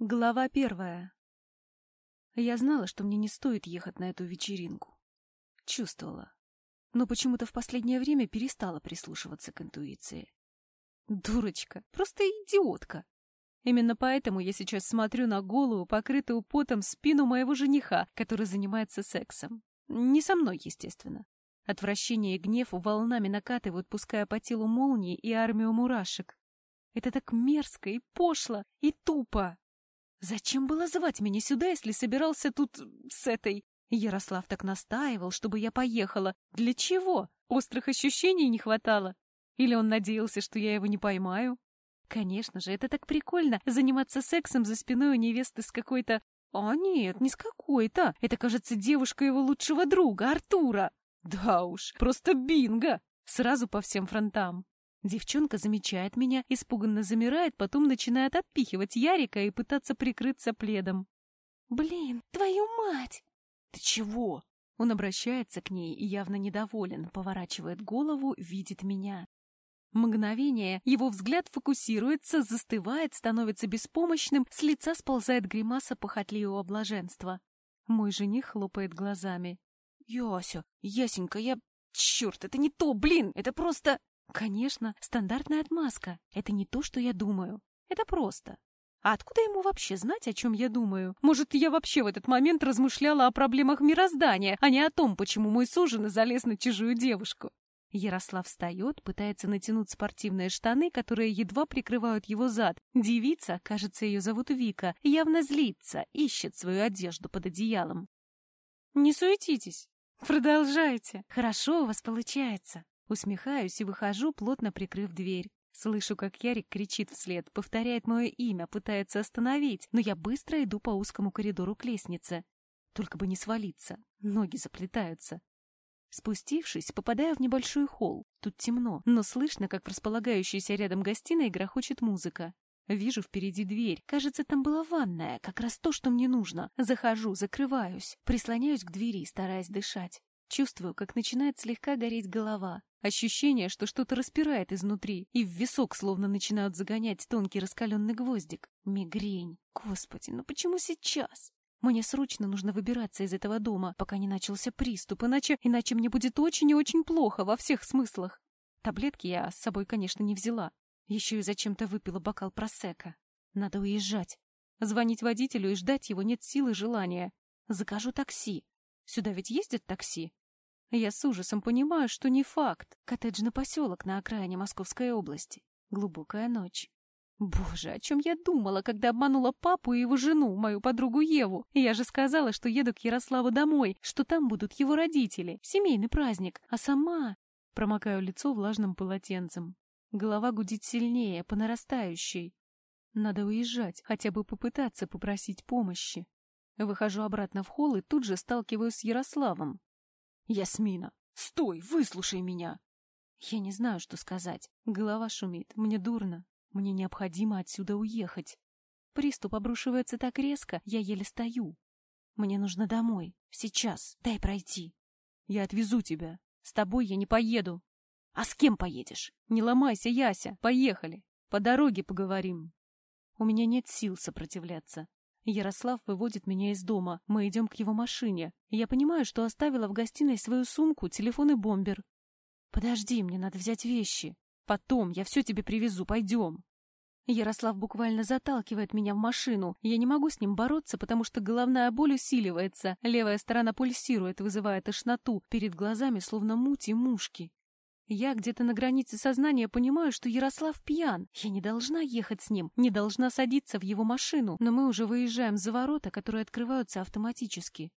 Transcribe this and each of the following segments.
Глава первая. Я знала, что мне не стоит ехать на эту вечеринку. Чувствовала. Но почему-то в последнее время перестала прислушиваться к интуиции. Дурочка, просто идиотка. Именно поэтому я сейчас смотрю на голую, покрытую потом спину моего жениха, который занимается сексом. Не со мной, естественно. Отвращение и гнев волнами накатывают, пуская по телу молнии и армию мурашек. Это так мерзко и пошло и тупо. Зачем было звать меня сюда, если собирался тут с этой... Ярослав так настаивал, чтобы я поехала. Для чего? Острых ощущений не хватало? Или он надеялся, что я его не поймаю? Конечно же, это так прикольно — заниматься сексом за спиной у невесты с какой-то... А нет, не с какой-то. Это, кажется, девушка его лучшего друга, Артура. Да уж, просто бинго! Сразу по всем фронтам. Девчонка замечает меня, испуганно замирает, потом начинает отпихивать Ярика и пытаться прикрыться пледом. «Блин, твою мать!» «Ты чего?» Он обращается к ней и явно недоволен, поворачивает голову, видит меня. Мгновение, его взгляд фокусируется, застывает, становится беспомощным, с лица сползает гримаса похотливого блаженства. Мой жених хлопает глазами. «Яся, Ясенька, я... Черт, это не то, блин, это просто...» Конечно, стандартная отмазка. Это не то, что я думаю. Это просто. А откуда ему вообще знать, о чем я думаю? Может, я вообще в этот момент размышляла о проблемах мироздания, а не о том, почему мой суженый залез на чужую девушку? Ярослав встает, пытается натянуть спортивные штаны, которые едва прикрывают его зад. Девица, кажется, ее зовут Вика, явно злится, ищет свою одежду под одеялом. «Не суетитесь. Продолжайте. Хорошо у вас получается. Усмехаюсь и выхожу, плотно прикрыв дверь. Слышу, как Ярик кричит вслед, повторяет мое имя, пытается остановить, но я быстро иду по узкому коридору к лестнице. Только бы не свалиться, ноги заплетаются. Спустившись, попадаю в небольшой холл. Тут темно, но слышно, как в располагающейся рядом гостиной грохочет музыка. Вижу впереди дверь. Кажется, там была ванная, как раз то, что мне нужно. Захожу, закрываюсь, прислоняюсь к двери, стараясь дышать. Чувствую, как начинает слегка гореть голова. Ощущение, что что-то распирает изнутри, и в висок словно начинают загонять тонкий раскаленный гвоздик. Мигрень. Господи, ну почему сейчас? Мне срочно нужно выбираться из этого дома, пока не начался приступ, иначе, иначе мне будет очень и очень плохо во всех смыслах. Таблетки я с собой, конечно, не взяла. Еще и зачем-то выпила бокал просека. Надо уезжать. Звонить водителю и ждать его нет силы желания. Закажу такси. Сюда ведь ездят такси? Я с ужасом понимаю, что не факт. Коттеджный поселок на окраине Московской области. Глубокая ночь. Боже, о чем я думала, когда обманула папу и его жену, мою подругу Еву. Я же сказала, что еду к Ярославу домой, что там будут его родители, семейный праздник, а сама... Промокаю лицо влажным полотенцем. Голова гудит сильнее, по нарастающей. Надо уезжать, хотя бы попытаться попросить помощи. Выхожу обратно в холл и тут же сталкиваюсь с Ярославом. «Ясмина, стой, выслушай меня!» Я не знаю, что сказать. Голова шумит, мне дурно. Мне необходимо отсюда уехать. Приступ обрушивается так резко, я еле стою. Мне нужно домой. Сейчас. Дай пройти. Я отвезу тебя. С тобой я не поеду. А с кем поедешь? Не ломайся, Яся. Поехали. По дороге поговорим. У меня нет сил сопротивляться. Ярослав выводит меня из дома. Мы идем к его машине. Я понимаю, что оставила в гостиной свою сумку, телефон и бомбер. Подожди, мне надо взять вещи. Потом, я все тебе привезу, пойдем. Ярослав буквально заталкивает меня в машину. Я не могу с ним бороться, потому что головная боль усиливается. Левая сторона пульсирует, вызывая тошноту. Перед глазами словно муть и мушки. Я где-то на границе сознания понимаю, что Ярослав пьян. Я не должна ехать с ним, не должна садиться в его машину, но мы уже выезжаем за ворота, которые открываются автоматически.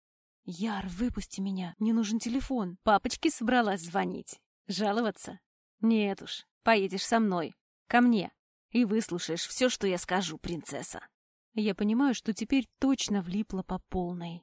Яр, выпусти меня, мне нужен телефон. Папочке собралась звонить. Жаловаться? Нет уж, поедешь со мной. Ко мне. И выслушаешь все, что я скажу, принцесса. Я понимаю, что теперь точно влипла по полной.